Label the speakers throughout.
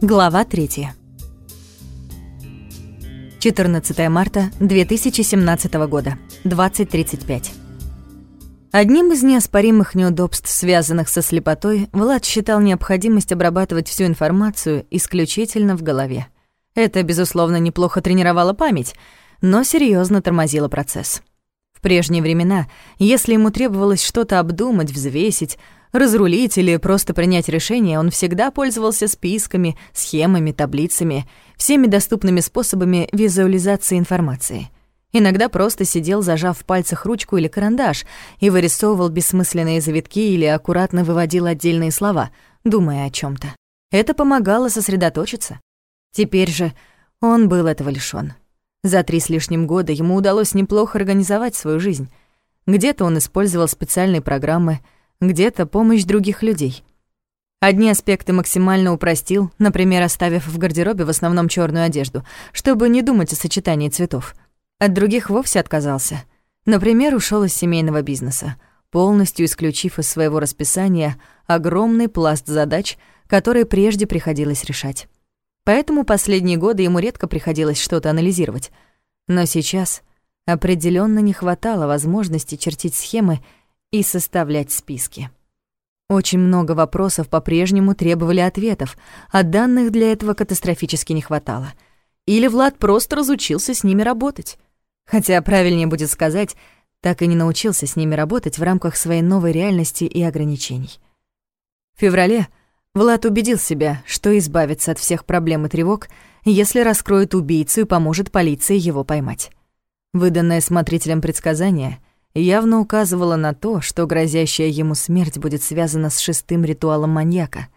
Speaker 1: Глава 3. 14 марта 2017 года, 20.35. Одним из неоспоримых неудобств, связанных со слепотой, Влад считал необходимость обрабатывать всю информацию исключительно в голове. Это, безусловно, неплохо тренировало память, но серьезно тормозило процесс. В прежние времена, если ему требовалось что-то обдумать, взвесить, разрулить или просто принять решение, он всегда пользовался списками, схемами, таблицами, всеми доступными способами визуализации информации. Иногда просто сидел, зажав в пальцах ручку или карандаш, и вырисовывал бессмысленные завитки или аккуратно выводил отдельные слова, думая о чем то Это помогало сосредоточиться. Теперь же он был этого лишён. За три с лишним года ему удалось неплохо организовать свою жизнь. Где-то он использовал специальные программы — где-то помощь других людей. Одни аспекты максимально упростил, например, оставив в гардеробе в основном черную одежду, чтобы не думать о сочетании цветов. От других вовсе отказался. Например, ушел из семейного бизнеса, полностью исключив из своего расписания огромный пласт задач, которые прежде приходилось решать. Поэтому последние годы ему редко приходилось что-то анализировать. Но сейчас определенно не хватало возможности чертить схемы и составлять списки. Очень много вопросов по-прежнему требовали ответов, а данных для этого катастрофически не хватало. Или Влад просто разучился с ними работать. Хотя правильнее будет сказать, так и не научился с ними работать в рамках своей новой реальности и ограничений. В феврале Влад убедил себя, что избавится от всех проблем и тревог, если раскроет убийцу и поможет полиции его поймать. Выданное смотрителем предсказание — явно указывала на то, что грозящая ему смерть будет связана с шестым ритуалом маньяка.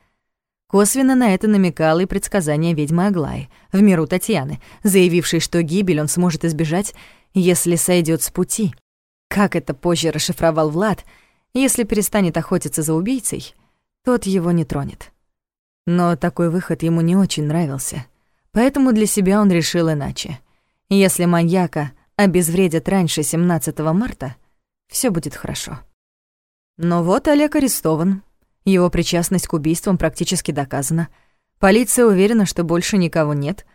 Speaker 1: Косвенно на это намекало и предсказание ведьмы Аглаи, в миру Татьяны, заявившей, что гибель он сможет избежать, если сойдет с пути. Как это позже расшифровал Влад, если перестанет охотиться за убийцей, тот его не тронет. Но такой выход ему не очень нравился, поэтому для себя он решил иначе. Если маньяка обезвредят раньше 17 марта, все будет хорошо. Но вот Олег арестован. Его причастность к убийствам практически доказана. Полиция уверена, что больше никого нет.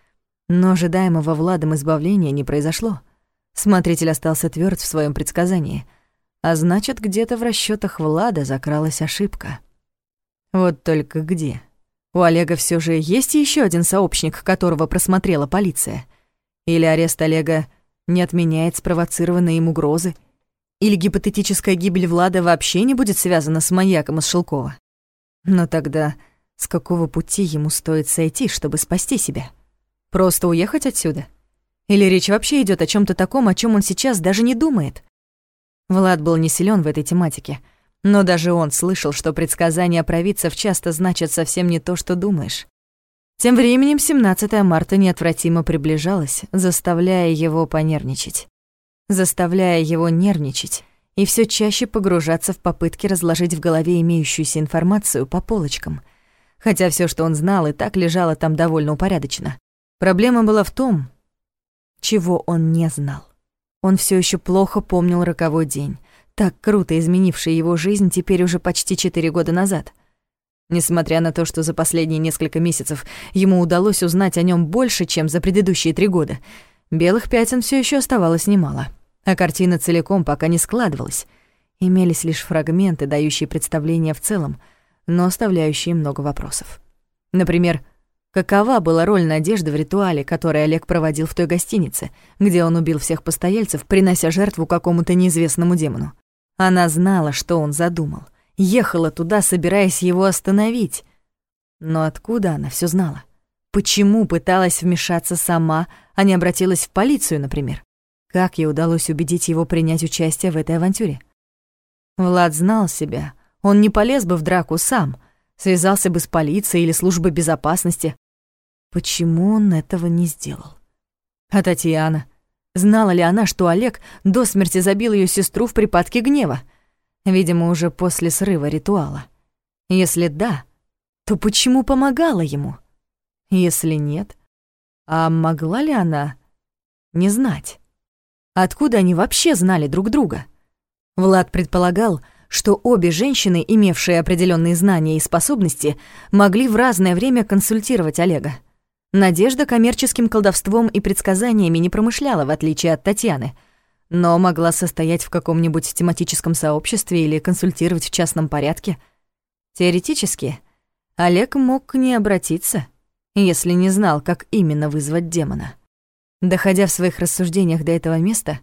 Speaker 1: Но ожидаемого Владом избавления не произошло. Смотритель остался тверд в своем предсказании. А значит, где-то в расчетах Влада закралась ошибка. Вот только где? У Олега все же есть еще один сообщник, которого просмотрела полиция? Или арест Олега не отменяет спровоцированные им угрозы или гипотетическая гибель Влада вообще не будет связана с маньяком из Шелкова? Но тогда с какого пути ему стоит сойти, чтобы спасти себя? Просто уехать отсюда? Или речь вообще идет о чем то таком, о чем он сейчас даже не думает? Влад был не силен в этой тематике, но даже он слышал, что предсказания провидцев часто значат совсем не то, что думаешь. Тем временем 17 марта неотвратимо приближалось, заставляя его понервничать заставляя его нервничать и все чаще погружаться в попытки разложить в голове имеющуюся информацию по полочкам. Хотя все, что он знал, и так лежало там довольно упорядочено. Проблема была в том, чего он не знал. Он все еще плохо помнил роковой день, так круто изменивший его жизнь теперь уже почти четыре года назад. Несмотря на то, что за последние несколько месяцев ему удалось узнать о нем больше, чем за предыдущие три года, белых пятен все еще оставалось немало а картина целиком пока не складывалась. Имелись лишь фрагменты, дающие представление в целом, но оставляющие много вопросов. Например, какова была роль Надежды в ритуале, который Олег проводил в той гостинице, где он убил всех постояльцев, принося жертву какому-то неизвестному демону? Она знала, что он задумал, ехала туда, собираясь его остановить. Но откуда она все знала? Почему пыталась вмешаться сама, а не обратилась в полицию, например? Как ей удалось убедить его принять участие в этой авантюре? Влад знал себя. Он не полез бы в драку сам, связался бы с полицией или службой безопасности. Почему он этого не сделал? А Татьяна? Знала ли она, что Олег до смерти забил ее сестру в припадке гнева? Видимо, уже после срыва ритуала. Если да, то почему помогала ему? Если нет, а могла ли она не знать? Откуда они вообще знали друг друга? Влад предполагал, что обе женщины, имевшие определенные знания и способности, могли в разное время консультировать Олега. Надежда коммерческим колдовством и предсказаниями не промышляла, в отличие от Татьяны, но могла состоять в каком-нибудь тематическом сообществе или консультировать в частном порядке. Теоретически, Олег мог к ней обратиться, если не знал, как именно вызвать демона. Доходя в своих рассуждениях до этого места,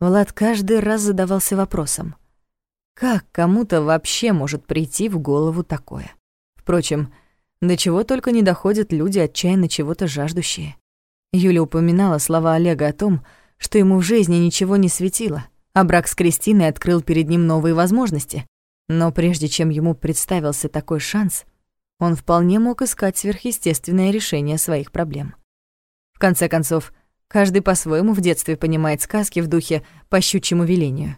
Speaker 1: Влад каждый раз задавался вопросом, как кому-то вообще может прийти в голову такое? Впрочем, до чего только не доходят люди, отчаянно чего-то жаждущие. Юля упоминала слова Олега о том, что ему в жизни ничего не светило, а брак с Кристиной открыл перед ним новые возможности. Но прежде чем ему представился такой шанс, он вполне мог искать сверхъестественное решение своих проблем. В конце концов, каждый по-своему в детстве понимает сказки в духе «по щучьему велению».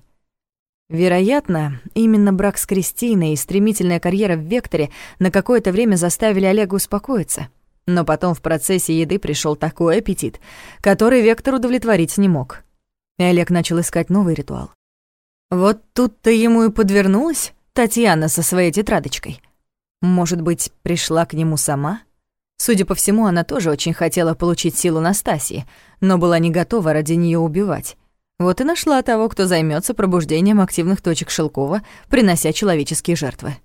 Speaker 1: Вероятно, именно брак с Кристиной и стремительная карьера в Векторе на какое-то время заставили Олега успокоиться. Но потом в процессе еды пришел такой аппетит, который Вектор удовлетворить не мог. И Олег начал искать новый ритуал. Вот тут-то ему и подвернулась Татьяна со своей тетрадочкой. Может быть, пришла к нему сама? Судя по всему, она тоже очень хотела получить силу Настасии, но была не готова ради нее убивать. Вот и нашла того, кто займется пробуждением активных точек Шелкова, принося человеческие жертвы.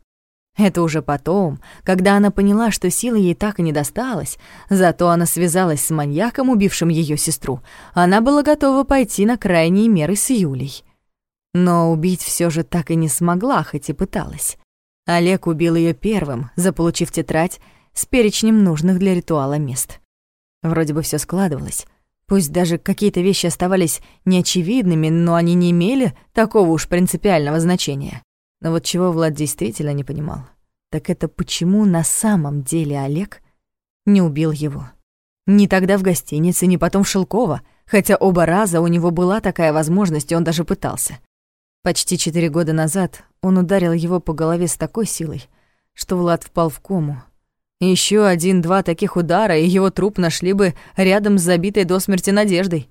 Speaker 1: Это уже потом, когда она поняла, что силы ей так и не досталось, зато она связалась с маньяком, убившим ее сестру, она была готова пойти на крайние меры с Юлей. Но убить все же так и не смогла, хоть и пыталась. Олег убил ее первым, заполучив тетрадь с перечнем нужных для ритуала мест. Вроде бы все складывалось. Пусть даже какие-то вещи оставались неочевидными, но они не имели такого уж принципиального значения. Но вот чего Влад действительно не понимал, так это почему на самом деле Олег не убил его. Ни тогда в гостинице, ни потом в Шелково, хотя оба раза у него была такая возможность, и он даже пытался. Почти четыре года назад он ударил его по голове с такой силой, что Влад впал в кому, еще один-два таких удара, и его труп нашли бы рядом с забитой до смерти Надеждой.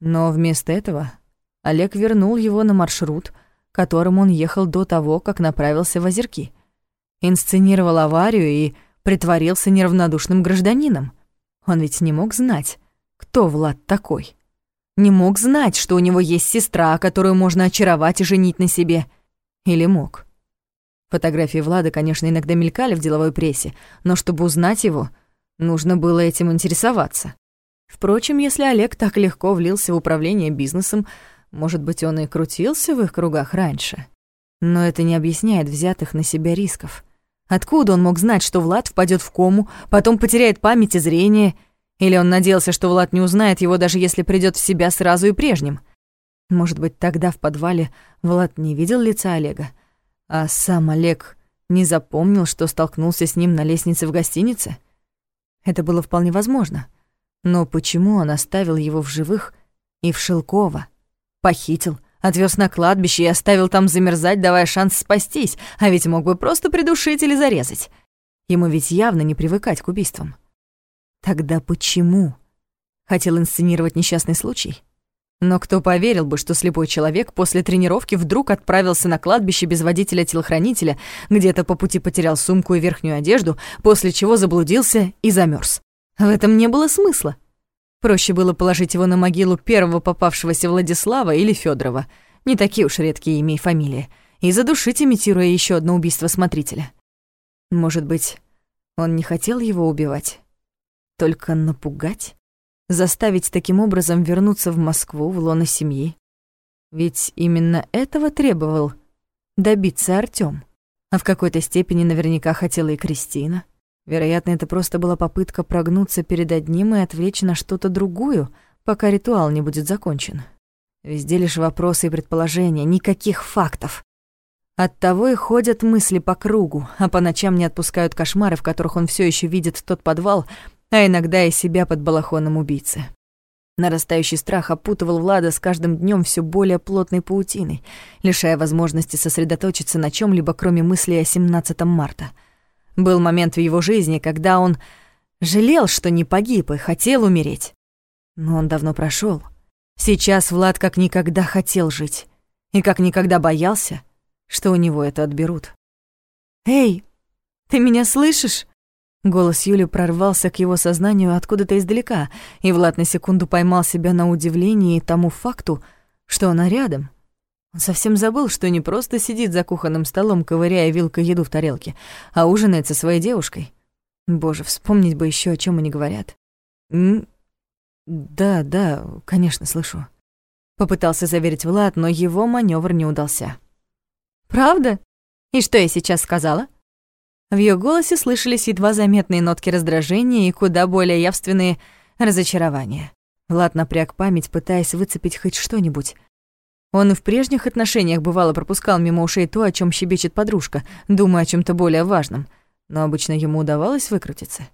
Speaker 1: Но вместо этого Олег вернул его на маршрут, которым он ехал до того, как направился в Озерки. Инсценировал аварию и притворился неравнодушным гражданином. Он ведь не мог знать, кто Влад такой. Не мог знать, что у него есть сестра, которую можно очаровать и женить на себе. Или мог? Фотографии Влада, конечно, иногда мелькали в деловой прессе, но чтобы узнать его, нужно было этим интересоваться. Впрочем, если Олег так легко влился в управление бизнесом, может быть, он и крутился в их кругах раньше. Но это не объясняет взятых на себя рисков. Откуда он мог знать, что Влад впадет в кому, потом потеряет память и зрение? Или он надеялся, что Влад не узнает его, даже если придет в себя сразу и прежним? Может быть, тогда в подвале Влад не видел лица Олега, а сам Олег не запомнил, что столкнулся с ним на лестнице в гостинице? Это было вполне возможно. Но почему он оставил его в живых и в Шелково? Похитил, отвез на кладбище и оставил там замерзать, давая шанс спастись, а ведь мог бы просто придушить или зарезать. Ему ведь явно не привыкать к убийствам. Тогда почему? Хотел инсценировать несчастный случай? Но кто поверил бы, что слепой человек после тренировки вдруг отправился на кладбище без водителя-телохранителя, где-то по пути потерял сумку и верхнюю одежду, после чего заблудился и замерз. В этом не было смысла. Проще было положить его на могилу первого попавшегося Владислава или Федорова, не такие уж редкие имя и фамилии, и задушить, имитируя еще одно убийство смотрителя. Может быть, он не хотел его убивать, только напугать? Заставить таким образом вернуться в Москву, в лоно семьи. Ведь именно этого требовал добиться Артём. А в какой-то степени наверняка хотела и Кристина. Вероятно, это просто была попытка прогнуться перед одним и отвлечь на что-то другую, пока ритуал не будет закончен. Везде лишь вопросы и предположения, никаких фактов. Оттого и ходят мысли по кругу, а по ночам не отпускают кошмары, в которых он все еще видит тот подвал, а иногда и себя под балахоном убийцы. Нарастающий страх опутывал Влада с каждым днем все более плотной паутиной, лишая возможности сосредоточиться на чем либо кроме мыслей о 17 марта. Был момент в его жизни, когда он жалел, что не погиб и хотел умереть. Но он давно прошел. Сейчас Влад как никогда хотел жить и как никогда боялся что у него это отберут. «Эй, ты меня слышишь?» Голос Юли прорвался к его сознанию откуда-то издалека, и Влад на секунду поймал себя на удивлении тому факту, что она рядом. Он совсем забыл, что не просто сидит за кухонным столом, ковыряя вилкой еду в тарелке, а ужинает со своей девушкой. Боже, вспомнить бы еще, о чем они говорят. М да, да, конечно, слышу. Попытался заверить Влад, но его маневр не удался. Правда? И что я сейчас сказала? В ее голосе слышались едва заметные нотки раздражения и куда более явственные разочарования. Влад напряг память, пытаясь выцепить хоть что-нибудь. Он и в прежних отношениях бывало пропускал мимо ушей то, о чем щебечет подружка, думая о чем то более важном, но обычно ему удавалось выкрутиться.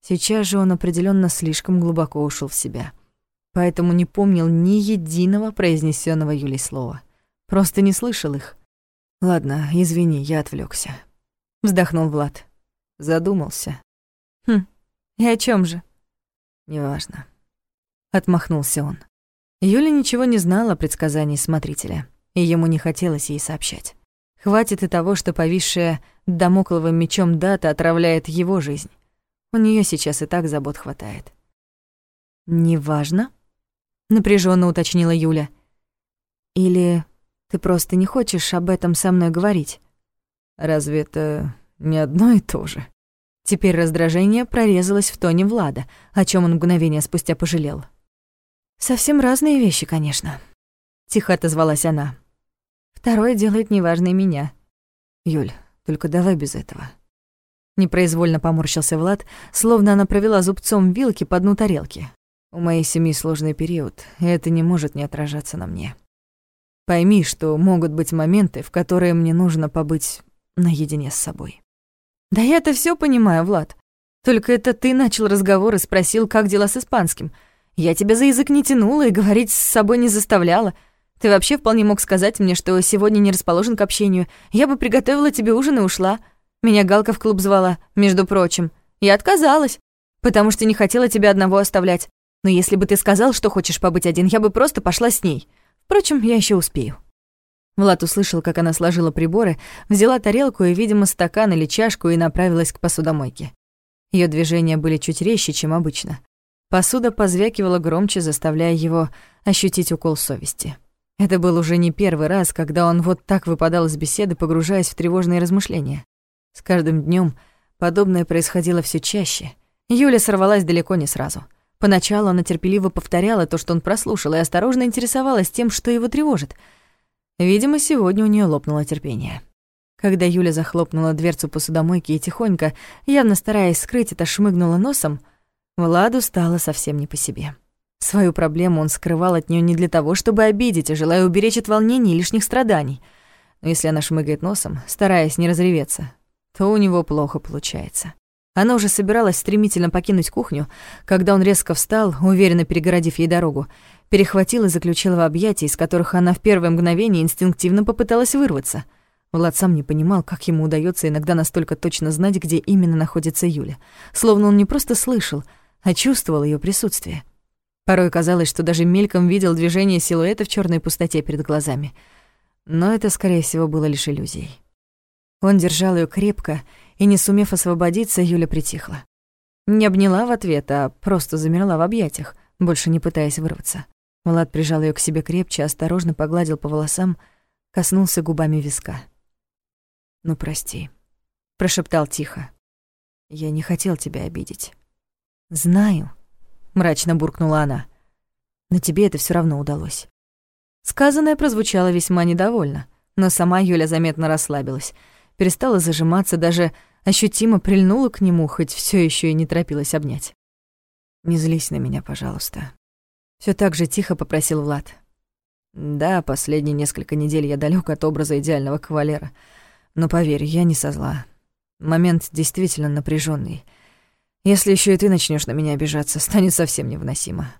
Speaker 1: Сейчас же он определенно слишком глубоко ушел в себя, поэтому не помнил ни единого произнесенного Юлей слова. Просто не слышал их. «Ладно, извини, я отвлекся вздохнул Влад. Задумался. Хм, и о чем же? Неважно. Отмахнулся он. Юля ничего не знала о предсказании смотрителя, и ему не хотелось ей сообщать. Хватит и того, что повисшая домокловым мечом дата отравляет его жизнь. У нее сейчас и так забот хватает. «Неважно?» — напряженно уточнила Юля. «Или ты просто не хочешь об этом со мной говорить?» Разве это не одно и то же? Теперь раздражение прорезалось в тоне Влада, о чем он мгновение спустя пожалел. «Совсем разные вещи, конечно», — тихо отозвалась она. «Второе делает неважной меня». «Юль, только давай без этого». Непроизвольно поморщился Влад, словно она провела зубцом вилки по дну тарелки. «У моей семьи сложный период, и это не может не отражаться на мне. Пойми, что могут быть моменты, в которые мне нужно побыть наедине с собой. «Да я-то все понимаю, Влад. Только это ты начал разговор и спросил, как дела с испанским. Я тебя за язык не тянула и говорить с собой не заставляла. Ты вообще вполне мог сказать мне, что сегодня не расположен к общению. Я бы приготовила тебе ужин и ушла. Меня Галка в клуб звала, между прочим. Я отказалась, потому что не хотела тебя одного оставлять. Но если бы ты сказал, что хочешь побыть один, я бы просто пошла с ней. Впрочем, я еще успею». Влад услышал, как она сложила приборы, взяла тарелку и, видимо, стакан или чашку и направилась к посудомойке. Ее движения были чуть резче, чем обычно. Посуда позвякивала громче, заставляя его ощутить укол совести. Это был уже не первый раз, когда он вот так выпадал из беседы, погружаясь в тревожные размышления. С каждым днем подобное происходило все чаще. Юля сорвалась далеко не сразу. Поначалу она терпеливо повторяла то, что он прослушал, и осторожно интересовалась тем, что его тревожит — Видимо, сегодня у нее лопнуло терпение. Когда Юля захлопнула дверцу посудомойки и тихонько, явно стараясь скрыть это, шмыгнула носом, Владу стало совсем не по себе. Свою проблему он скрывал от нее не для того, чтобы обидеть, а желая уберечь от волнений и лишних страданий. Но если она шмыгает носом, стараясь не разреветься, то у него плохо получается. Она уже собиралась стремительно покинуть кухню, когда он резко встал, уверенно перегородив ей дорогу, перехватил и заключил в объятия, из которых она в первое мгновение инстинктивно попыталась вырваться. Влад сам не понимал, как ему удается иногда настолько точно знать, где именно находится Юля. Словно он не просто слышал, а чувствовал ее присутствие. Порой казалось, что даже мельком видел движение силуэта в черной пустоте перед глазами. Но это, скорее всего, было лишь иллюзией. Он держал ее крепко, и, не сумев освободиться, Юля притихла. Не обняла в ответ, а просто замерла в объятиях, больше не пытаясь вырваться. Влад прижал ее к себе крепче, осторожно погладил по волосам, коснулся губами виска. «Ну, прости», — прошептал тихо. «Я не хотел тебя обидеть». «Знаю», — мрачно буркнула она. «Но тебе это все равно удалось». Сказанное прозвучало весьма недовольно, но сама Юля заметно расслабилась, перестала зажиматься, даже ощутимо прильнула к нему, хоть все еще и не торопилась обнять. «Не злись на меня, пожалуйста», все так же тихо попросил Влад. Да, последние несколько недель я далек от образа идеального кавалера. Но поверь, я не со зла. Момент действительно напряженный. Если еще и ты начнешь на меня обижаться, станет совсем невыносимо.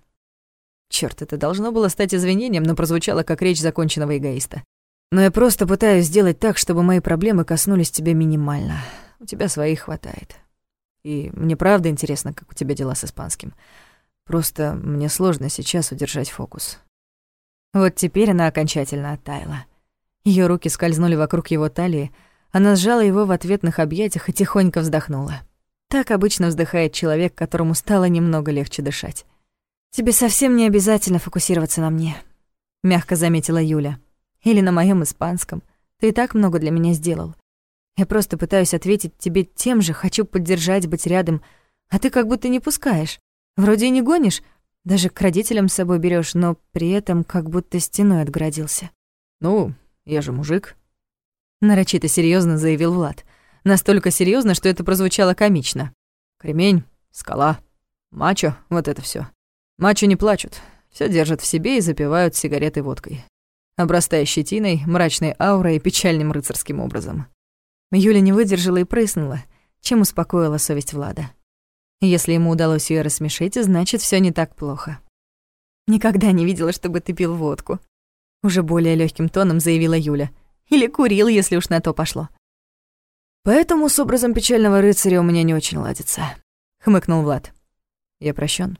Speaker 1: Черт, это должно было стать извинением, но прозвучало как речь законченного эгоиста. Но я просто пытаюсь сделать так, чтобы мои проблемы коснулись тебя минимально. У тебя своих хватает. И мне правда интересно, как у тебя дела с испанским. Просто мне сложно сейчас удержать фокус. Вот теперь она окончательно оттаяла. Ее руки скользнули вокруг его талии, она сжала его в ответных объятиях и тихонько вздохнула. Так обычно вздыхает человек, которому стало немного легче дышать. «Тебе совсем не обязательно фокусироваться на мне», — мягко заметила Юля. «Или на моем испанском. Ты и так много для меня сделал. Я просто пытаюсь ответить тебе тем же, хочу поддержать, быть рядом, а ты как будто не пускаешь. Вроде и не гонишь, даже к родителям с собой берешь, но при этом как будто стеной отгородился.
Speaker 2: «Ну, я же мужик», —
Speaker 1: нарочито серьезно заявил Влад. Настолько серьезно, что это прозвучало комично.
Speaker 2: «Кремень, скала, мачо, вот это все. Мачо не плачут, все держат в себе и запивают сигаретой водкой, обрастая щетиной, мрачной аурой и печальным рыцарским образом».
Speaker 1: Юля не выдержала и прыснула, чем успокоила совесть Влада. Если ему удалось ее рассмешить, значит, все не так плохо. «Никогда не видела, чтобы ты пил водку», — уже более легким тоном заявила Юля. «Или курил, если уж на то пошло».
Speaker 2: «Поэтому с образом печального рыцаря у меня не очень ладится», — хмыкнул Влад. «Я прощен.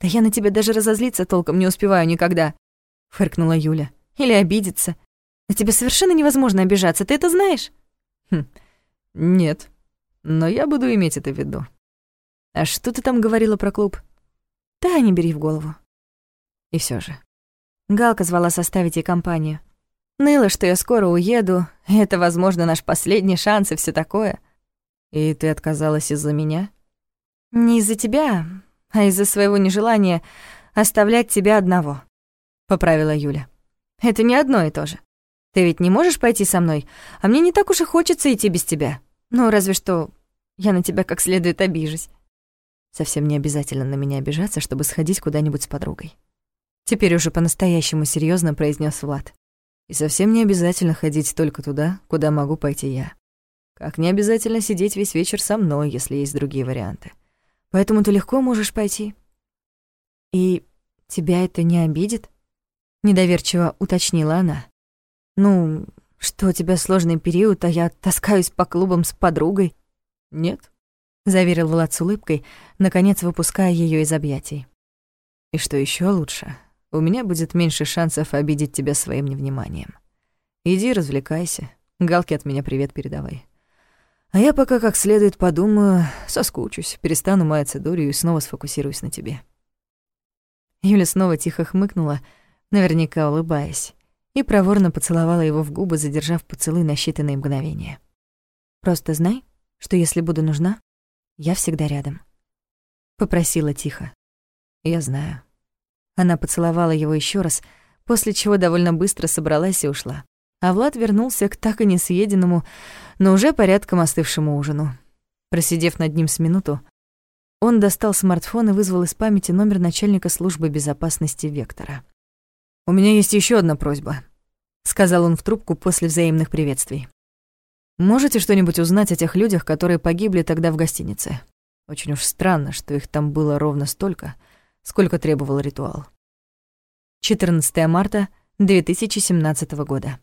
Speaker 1: «Да я на тебя даже разозлиться толком не успеваю никогда», — фыркнула Юля. «Или обидеться. На тебя совершенно невозможно обижаться, ты это знаешь?»
Speaker 2: «Хм, нет, но я буду иметь это в виду».
Speaker 1: А что ты там говорила про клуб? Да, не бери в голову.
Speaker 2: И все же.
Speaker 1: Галка звала составить ей компанию. Ныла, что я скоро уеду, это, возможно, наш последний шанс и все такое.
Speaker 2: И ты отказалась из-за меня?
Speaker 1: Не из-за тебя, а из-за своего нежелания оставлять тебя одного, поправила Юля. Это не одно и то же. Ты ведь не можешь пойти со мной, а мне не так уж и хочется идти без тебя. Ну, разве что я на тебя как следует обижусь.
Speaker 2: Совсем не обязательно на меня обижаться, чтобы сходить куда-нибудь с подругой.
Speaker 1: Теперь уже по-настоящему серьезно произнес Влад.
Speaker 2: И совсем не обязательно ходить только туда, куда могу пойти я. Как не обязательно сидеть весь вечер со мной, если есть другие варианты. Поэтому ты легко можешь пойти.
Speaker 1: И тебя это не обидит? Недоверчиво уточнила она. Ну, что у тебя сложный период, а я таскаюсь по клубам с подругой?
Speaker 2: Нет,
Speaker 1: заверил Влад с улыбкой, наконец выпуская ее из объятий.
Speaker 2: И что еще лучше, у меня будет меньше шансов обидеть тебя своим невниманием. Иди развлекайся, Галке от меня привет передавай. А я пока как следует подумаю, соскучусь, перестану маяться дурью и снова сфокусируюсь на тебе.
Speaker 1: Юля снова тихо хмыкнула, наверняка улыбаясь, и проворно поцеловала его в губы, задержав поцелуй на считанные мгновения. «Просто знай, что если буду нужна, я всегда рядом. Попросила тихо.
Speaker 2: Я знаю.
Speaker 1: Она поцеловала его еще раз, после чего довольно быстро собралась и ушла. А Влад вернулся к так и не съеденному, но уже порядком остывшему ужину. Просидев над ним с минуту, он достал смартфон и вызвал из памяти номер начальника службы безопасности Вектора.
Speaker 2: «У меня есть еще одна просьба», —
Speaker 1: сказал он в трубку после взаимных приветствий.
Speaker 2: Можете что-нибудь узнать о тех людях, которые погибли тогда в гостинице? Очень уж странно, что их там было ровно столько, сколько требовал ритуал.
Speaker 1: 14 марта 2017 года.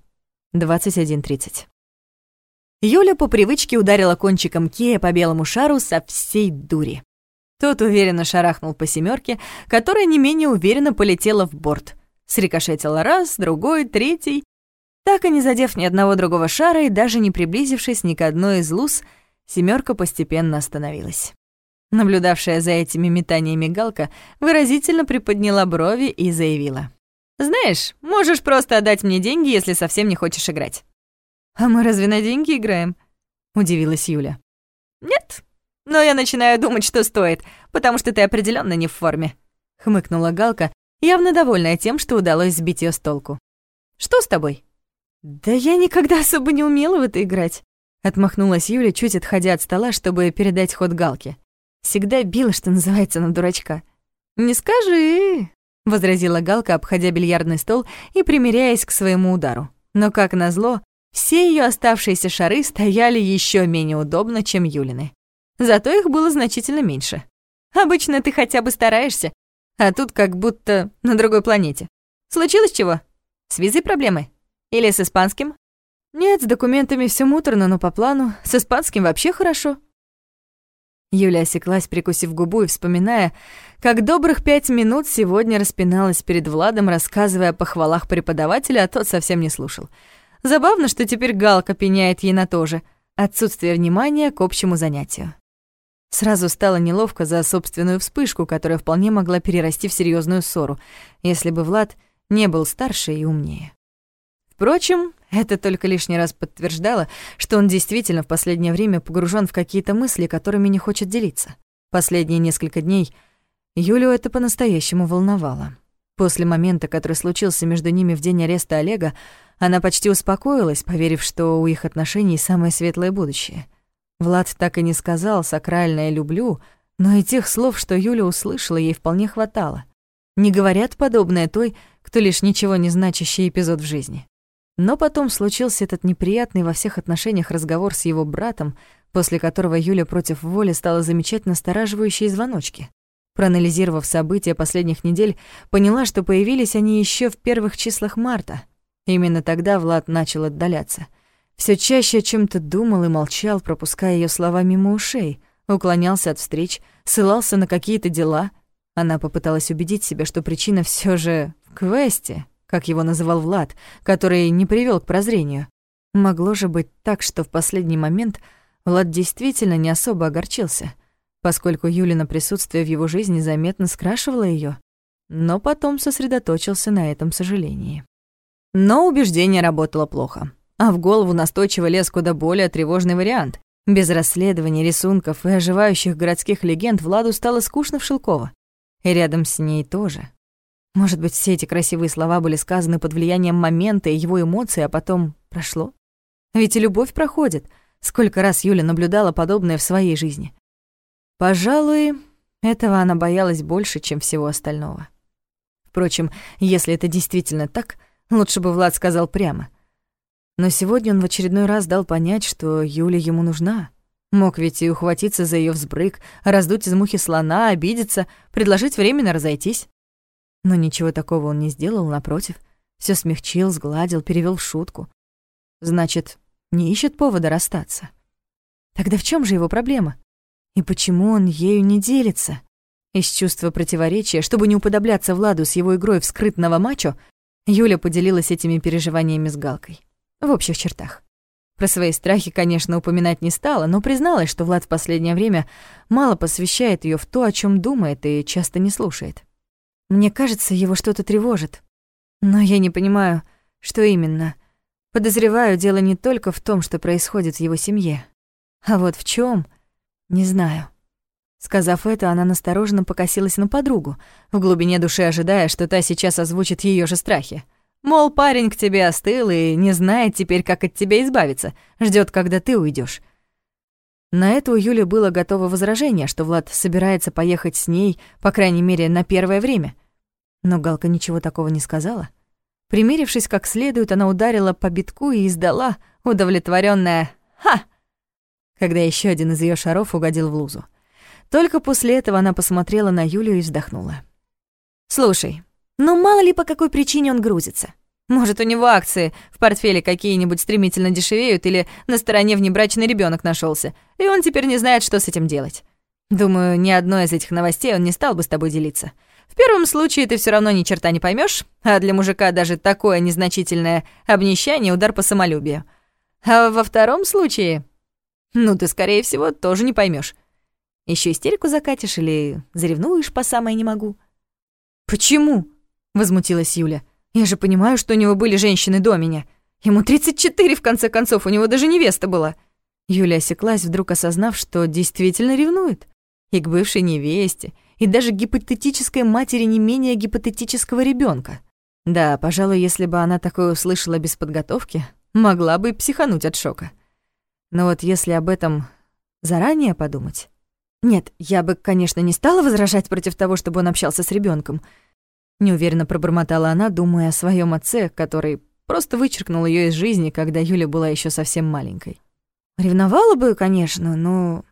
Speaker 1: 21.30. Юля по привычке ударила кончиком кея по белому шару со всей дури. Тот уверенно шарахнул по семерке, которая не менее уверенно полетела в борт. Срикошетила раз, другой, третий, так и не задев ни одного другого шара и даже не приблизившись ни к одной из луз, семерка постепенно остановилась. Наблюдавшая за этими метаниями Галка выразительно приподняла брови и заявила. «Знаешь, можешь просто отдать мне деньги, если совсем не хочешь играть». «А мы разве на деньги играем?» — удивилась Юля. «Нет, но я начинаю думать, что стоит, потому что ты определенно не в форме», — хмыкнула Галка, явно довольная тем, что удалось сбить ее с толку. «Что с тобой?» «Да я никогда особо не умела в это играть», — отмахнулась Юля, чуть отходя от стола, чтобы передать ход галке. «Всегда била, что называется, на дурачка». «Не скажи», — возразила Галка, обходя бильярдный стол и примиряясь к своему удару. Но, как назло, все ее оставшиеся шары стояли еще менее удобно, чем Юлины. Зато их было значительно меньше. Обычно ты хотя бы стараешься, а тут как будто на другой планете. Случилось чего? С визой проблемы? Или с испанским? Нет, с документами все муторно, но по плану. С испанским вообще хорошо. Юля осеклась, прикусив губу и вспоминая, как добрых пять минут сегодня распиналась перед Владом, рассказывая о похвалах преподавателя, а тот совсем не слушал. Забавно, что теперь Галка пеняет ей на то же. Отсутствие внимания к общему занятию. Сразу стало неловко за собственную вспышку, которая вполне могла перерасти в серьезную ссору, если бы Влад не был старше и умнее. Впрочем, это только лишний раз подтверждало, что он действительно в последнее время погружен в какие-то мысли, которыми не хочет делиться. Последние несколько дней Юлю это по-настоящему волновало. После момента, который случился между ними в день ареста Олега, она почти успокоилась, поверив, что у их отношений самое светлое будущее. Влад так и не сказал «сакральное люблю», но и тех слов, что Юля услышала, ей вполне хватало. Не говорят подобное той, кто лишь ничего не значащий эпизод в жизни. Но потом случился этот неприятный во всех отношениях разговор с его братом, после которого Юля против воли стала замечать настораживающие звоночки. Проанализировав события последних недель, поняла, что появились они еще в первых числах марта. Именно тогда Влад начал отдаляться. Все чаще о чем то думал и молчал, пропуская ее слова мимо ушей, уклонялся от встреч, ссылался на какие-то дела. Она попыталась убедить себя, что причина все же в квесте, как его называл Влад, который не привел к прозрению. Могло же быть так, что в последний момент Влад действительно не особо огорчился — поскольку Юлина присутствие в его жизни заметно скрашивало ее, но потом сосредоточился на этом сожалении. Но убеждение работало плохо, а в голову настойчиво лез куда более тревожный вариант. Без расследований, рисунков и оживающих городских легенд Владу стало скучно в Шелково. И рядом с ней тоже. Может быть, все эти красивые слова были сказаны под влиянием момента и его эмоций, а потом прошло? Ведь и любовь проходит. Сколько раз Юля наблюдала подобное в своей жизни. Пожалуй, этого она боялась больше, чем всего остального. Впрочем, если это действительно так, лучше бы Влад сказал прямо. Но сегодня он в очередной раз дал понять, что Юля ему нужна. Мог ведь и ухватиться за ее взбрык, раздуть из мухи слона, обидеться, предложить временно разойтись. Но ничего такого он не сделал, напротив. все смягчил, сгладил, перевел в шутку. Значит, не ищет повода расстаться. Тогда в чем же его проблема? И почему он ею не делится? Из чувства противоречия, чтобы не уподобляться Владу с его игрой в скрытного мачо, Юля поделилась этими переживаниями с Галкой. В общих чертах. Про свои страхи, конечно, упоминать не стала, но призналась, что Влад в последнее время мало посвящает ее в то, о чем думает и часто не слушает. Мне кажется, его что-то тревожит. Но я не понимаю, что именно. Подозреваю, дело не только в том, что происходит в его семье. А вот в чем не знаю. Сказав это, она настороженно покосилась на подругу, в глубине души ожидая, что та сейчас озвучит ее же страхи. Мол, парень к тебе остыл и не знает теперь, как от тебя избавиться, ждет, когда ты уйдешь. На это у Юли было готово возражение, что Влад собирается поехать с ней, по крайней мере, на первое время. Но Галка ничего такого не сказала. Примерившись как следует, она ударила по битку и издала удовлетворенное «Ха!» когда еще один из ее шаров угодил в лузу. Только после этого она посмотрела на Юлю и вздохнула. «Слушай, ну мало ли по какой причине он грузится. Может, у него акции в портфеле какие-нибудь стремительно дешевеют или на стороне внебрачный ребенок нашелся, и он теперь не знает, что с этим делать. Думаю, ни одной из этих новостей он не стал бы с тобой делиться. В первом случае ты все равно ни черта не поймешь, а для мужика даже такое незначительное обнищание — удар по самолюбию. А во втором случае ну, ты, скорее всего, тоже не поймешь. Еще истерику закатишь или заревнуешь по самое не могу. Почему? возмутилась Юля. Я же понимаю, что у него были женщины до меня. Ему 34, в конце концов, у него даже невеста была. Юля осеклась, вдруг осознав, что действительно ревнует. И к бывшей невесте, и даже гипотетической матери не менее гипотетического ребенка. Да, пожалуй, если бы она такое услышала без подготовки, могла бы психануть от шока. Но вот если об этом заранее подумать... Нет, я бы, конечно, не стала возражать против того, чтобы он общался с ребенком. Неуверенно пробормотала она, думая о своем отце, который просто вычеркнул ее из жизни, когда Юля была еще совсем маленькой. Ревновала бы, конечно, но...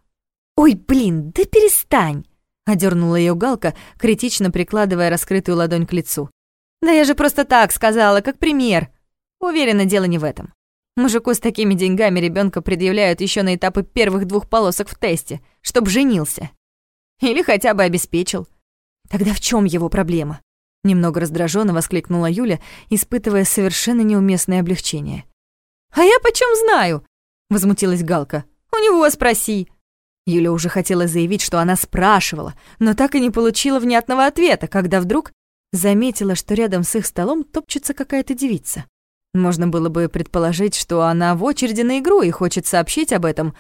Speaker 1: «Ой, блин, да перестань!» — одернула ее Галка, критично прикладывая раскрытую ладонь к лицу. «Да я же просто так сказала, как пример. Уверена, дело не в этом. Мужику с такими деньгами ребенка предъявляют еще на этапы первых двух полосок в тесте, чтоб женился. Или хотя бы обеспечил. Тогда в чем его проблема? Немного раздраженно воскликнула Юля, испытывая совершенно неуместное облегчение. «А я почем знаю?» — возмутилась Галка. «У него спроси». Юля уже хотела заявить, что она спрашивала, но так и не получила внятного ответа, когда вдруг заметила, что рядом с их столом топчется какая-то девица. Можно было бы предположить, что она в очереди на игру и хочет сообщить об этом,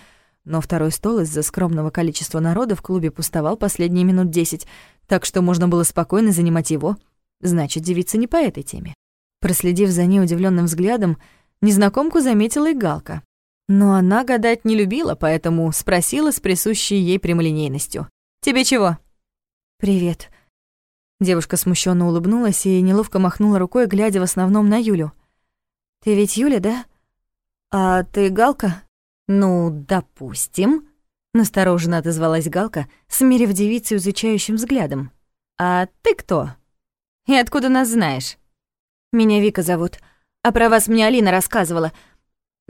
Speaker 1: но второй стол из-за скромного количества народа в клубе пустовал последние минут десять, так что можно было спокойно занимать его. Значит, девица не по этой теме. Проследив за ней удивленным взглядом, незнакомку заметила и Галка. Но она гадать не любила, поэтому спросила с присущей ей прямолинейностью. «Тебе чего?»
Speaker 2: «Привет». Девушка смущенно улыбнулась и неловко махнула рукой, глядя в основном на Юлю. «Ты ведь Юля, да? А ты Галка?»
Speaker 1: «Ну, допустим», — настороженно отозвалась Галка, смирив девицу изучающим взглядом. «А ты кто? И откуда нас знаешь?»
Speaker 2: «Меня Вика зовут. А про вас мне Алина рассказывала.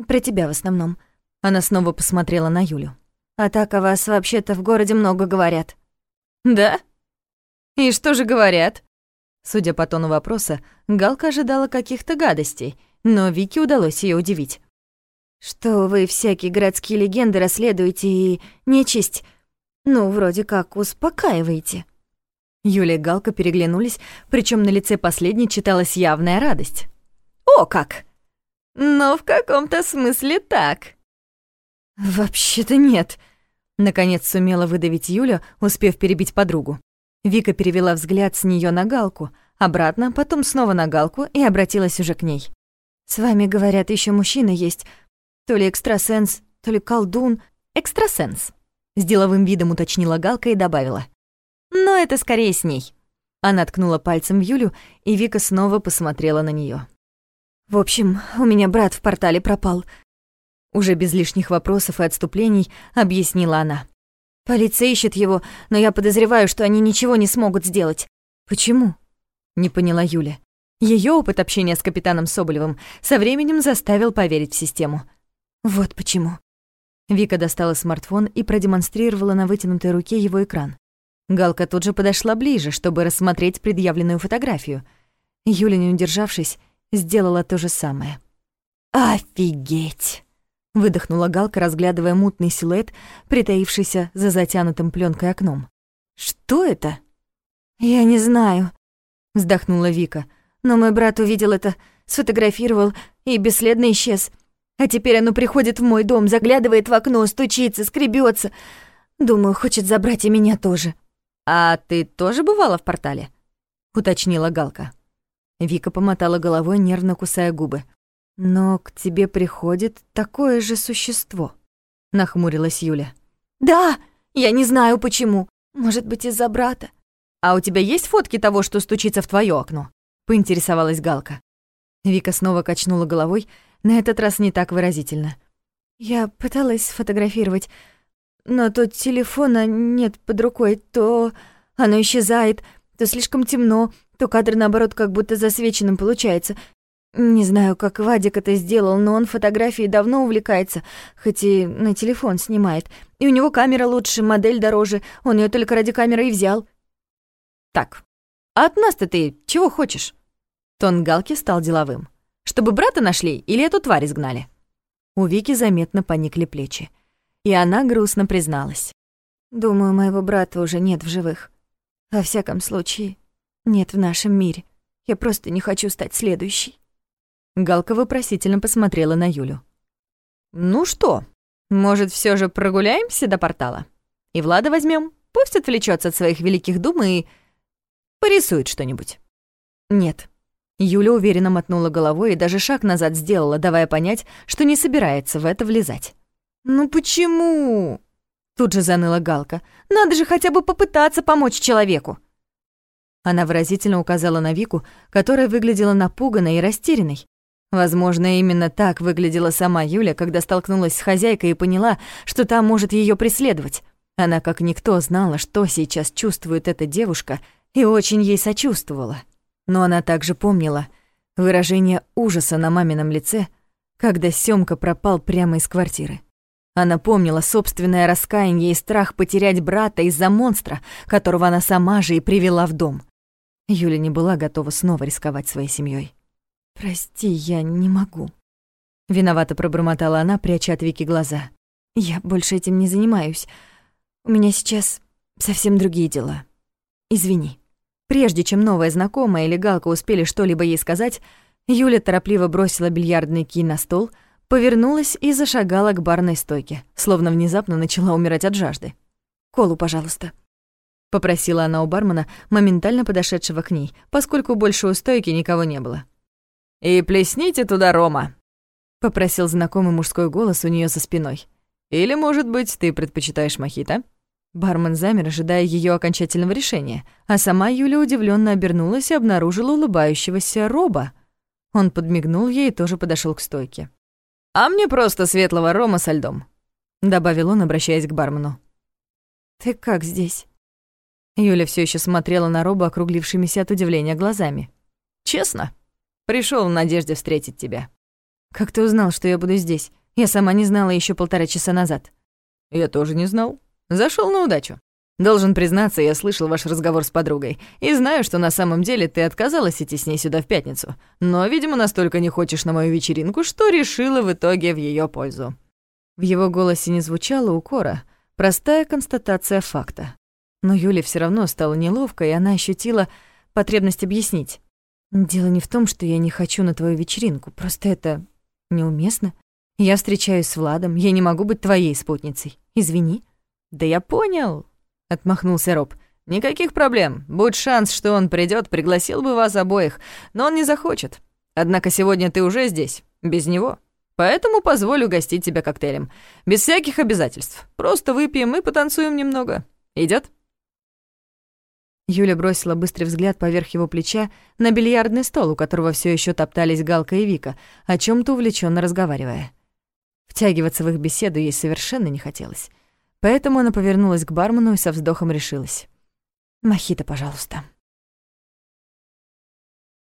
Speaker 2: Про тебя в основном».
Speaker 1: Она снова посмотрела на Юлю.
Speaker 2: «А так о вас вообще-то в городе много говорят».
Speaker 1: «Да? И что же говорят?» Судя по тону вопроса, Галка ожидала каких-то гадостей, но Вике удалось ее удивить.
Speaker 2: «Что вы всякие городские легенды расследуете и нечисть, ну, вроде как, успокаиваете».
Speaker 1: Юля и Галка переглянулись, причем на лице последней читалась явная радость. «О, как! Но в каком-то смысле так». «Вообще-то нет», — наконец сумела выдавить Юля, успев перебить подругу. Вика перевела взгляд с нее на Галку, обратно, потом снова на Галку и обратилась уже к ней.
Speaker 2: «С вами, говорят, еще мужчина есть, то ли экстрасенс, то ли колдун.
Speaker 1: Экстрасенс. С деловым видом уточнила Галка и добавила. Но это скорее с ней. Она ткнула пальцем в Юлю, и Вика снова посмотрела на нее.
Speaker 2: В общем, у меня брат в портале пропал.
Speaker 1: Уже без лишних вопросов и отступлений объяснила она.
Speaker 2: Полиция ищет его, но я подозреваю, что они ничего не смогут сделать.
Speaker 1: Почему? Не поняла Юля. Ее опыт общения с капитаном Соболевым со временем заставил поверить в систему.
Speaker 2: Вот почему.
Speaker 1: Вика достала смартфон и продемонстрировала на вытянутой руке его экран. Галка тут же подошла ближе, чтобы рассмотреть предъявленную фотографию. Юля, не удержавшись, сделала то же самое.
Speaker 2: «Офигеть!» — выдохнула Галка, разглядывая мутный силуэт, притаившийся за затянутым пленкой окном. «Что это?» «Я не знаю», — вздохнула Вика. «Но мой брат увидел это, сфотографировал и бесследно исчез. А теперь оно приходит в мой дом, заглядывает в окно, стучится, скребется. Думаю, хочет забрать и меня тоже.
Speaker 1: «А ты тоже бывала в портале?» — уточнила Галка. Вика помотала головой, нервно кусая губы. «Но к тебе приходит такое же существо», — нахмурилась Юля.
Speaker 2: «Да, я не знаю почему. Может быть, из-за брата».
Speaker 1: «А у тебя есть фотки того, что стучится в твое окно?» — поинтересовалась Галка. Вика снова качнула головой, на этот раз не так выразительно.
Speaker 2: «Я пыталась сфотографировать, но то телефона нет под рукой, то оно исчезает, то слишком темно, то кадр, наоборот, как будто засвеченным получается. Не знаю, как Вадик это сделал, но он фотографией давно увлекается, хоть и на телефон снимает. И у него камера лучше, модель дороже, он ее только ради камеры и взял».
Speaker 1: «Так, а от нас-то ты чего хочешь?» Тон Галки стал деловым. Чтобы брата нашли или эту тварь изгнали?» У Вики заметно поникли плечи. И она грустно призналась.
Speaker 2: «Думаю, моего брата уже нет в живых. Во всяком случае, нет в нашем мире. Я просто не хочу стать следующей».
Speaker 1: Галка вопросительно посмотрела на Юлю. «Ну что, может, все же прогуляемся до портала? И Влада возьмем, пусть отвлечется от своих великих дум и порисует что-нибудь». «Нет», Юля уверенно мотнула головой и даже шаг назад сделала, давая понять, что не собирается в это влезать.
Speaker 2: «Ну почему?» Тут же заныла Галка. «Надо же хотя бы попытаться помочь человеку!»
Speaker 1: Она выразительно указала на Вику, которая выглядела напуганной и растерянной. Возможно, именно так выглядела сама Юля, когда столкнулась с хозяйкой и поняла, что та может ее преследовать. Она как никто знала, что сейчас чувствует эта девушка, и очень ей сочувствовала. Но она также помнила выражение ужаса на мамином лице, когда Сёмка пропал прямо из квартиры. Она помнила собственное раскаяние и страх потерять брата из-за монстра, которого она сама же и привела в дом. Юля не была готова снова рисковать своей семьей.
Speaker 2: «Прости, я не могу»,
Speaker 1: Виновато пробормотала она, пряча от Вики глаза. «Я больше этим не занимаюсь. У меня сейчас совсем другие дела. Извини». Прежде чем новая знакомая или Галка успели что-либо ей сказать, Юля торопливо бросила бильярдный кий на стол, повернулась и зашагала к барной стойке, словно внезапно начала умирать от жажды. «Колу, пожалуйста», — попросила она у бармена, моментально подошедшего к ней, поскольку больше у стойки никого не было.
Speaker 2: «И плесните туда рома», —
Speaker 1: попросил знакомый мужской голос у нее за спиной.
Speaker 2: «Или, может быть, ты предпочитаешь мохито?»
Speaker 1: Бармен замер, ожидая ее окончательного решения, а сама Юля удивленно обернулась и обнаружила улыбающегося Роба. Он подмигнул ей и тоже подошел к стойке.
Speaker 2: «А мне просто светлого рома со льдом», —
Speaker 1: добавил он, обращаясь к бармену. «Ты как здесь?» Юля все еще смотрела на Роба округлившимися от удивления глазами.
Speaker 2: «Честно? Пришел в надежде встретить тебя».
Speaker 1: «Как ты узнал, что я буду здесь? Я сама не знала еще полтора часа назад».
Speaker 2: «Я тоже не знал. Зашел на удачу. Должен признаться, я слышал ваш разговор с подругой и знаю, что на самом деле ты отказалась идти с ней сюда в пятницу, но, видимо, настолько не хочешь на мою вечеринку, что решила в итоге в ее пользу».
Speaker 1: В его голосе не звучало укора, простая констатация факта. Но Юле все равно стало неловко, и она ощутила потребность объяснить. «Дело не в том, что я не хочу на твою вечеринку, просто это неуместно. Я встречаюсь с Владом, я не могу быть твоей спутницей. Извини».
Speaker 2: «Да я понял», — отмахнулся Роб. «Никаких проблем. Будь шанс, что он придет, пригласил бы вас обоих, но он не захочет. Однако сегодня ты уже здесь, без него. Поэтому позволю гостить тебя коктейлем. Без всяких обязательств. Просто выпьем и потанцуем немного. Идет?
Speaker 1: Юля бросила быстрый взгляд поверх его плеча на бильярдный стол, у которого все еще топтались Галка и Вика, о чем то увлеченно разговаривая. Втягиваться в их беседу ей совершенно не хотелось. Поэтому она повернулась к бармену и со вздохом решилась. «Мохито, пожалуйста».